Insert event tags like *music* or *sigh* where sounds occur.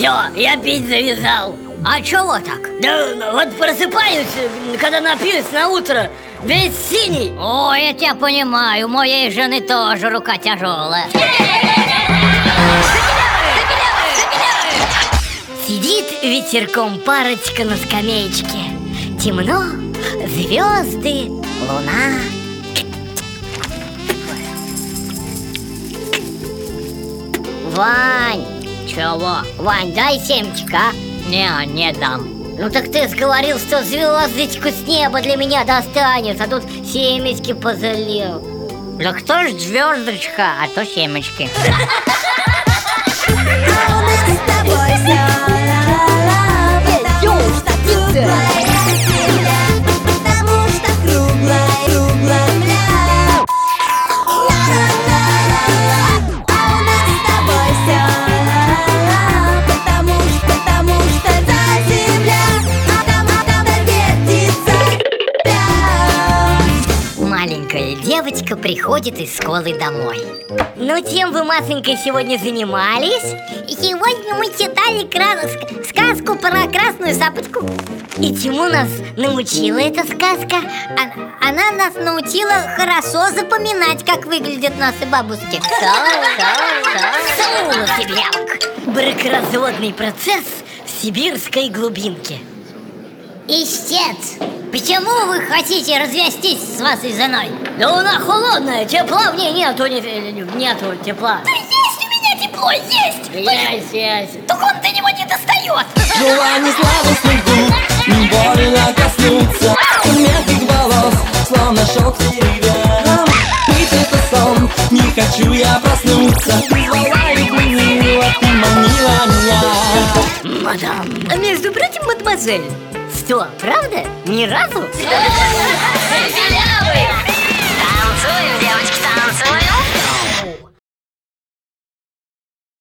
я пить завязал. А чего так? Да вот просыпаюсь, когда напьюсь на утро, весь синий. Ой, я тебя понимаю, у моей жены тоже рука тяжелая. Сидит ветерком парочка на скамеечке. Темно, звезды, луна. Вань, Чего? Вань, дай семечка. Не, не дам. Ну так ты сговорил, что звездочку с неба для меня достанешь, а тут семечки позалил. Да кто ж звездочка, а то семечки. А нас с тобой Маленькая девочка приходит из школы домой. Ну, чем вы, Масенька, сегодня занимались? Сегодня мы читали кра- ск- сказку про красную сапочку. И чему нас научила эта сказка? А- Она нас научила хорошо запоминать, как выглядят наши бабушки. *laughs* Сунула сибиряк. Бракоразводный процесс в сибирской глубинке. Истец, почему вы хотите развестись с вашей женой? Да она холодная, тепла в ней нету, не- нету тепла. Есть у меня тепло, есть! Есть, есть. Только он до него не достает! Желание сладостных губ Больно коснуться Мягких волос Словно шелк серебром Быть это сон Не хочу я проснуться Ты звала А ты манила меня Мадам. А между прочим, мадемуазель. Что, правда? Ни разу? Танцуем,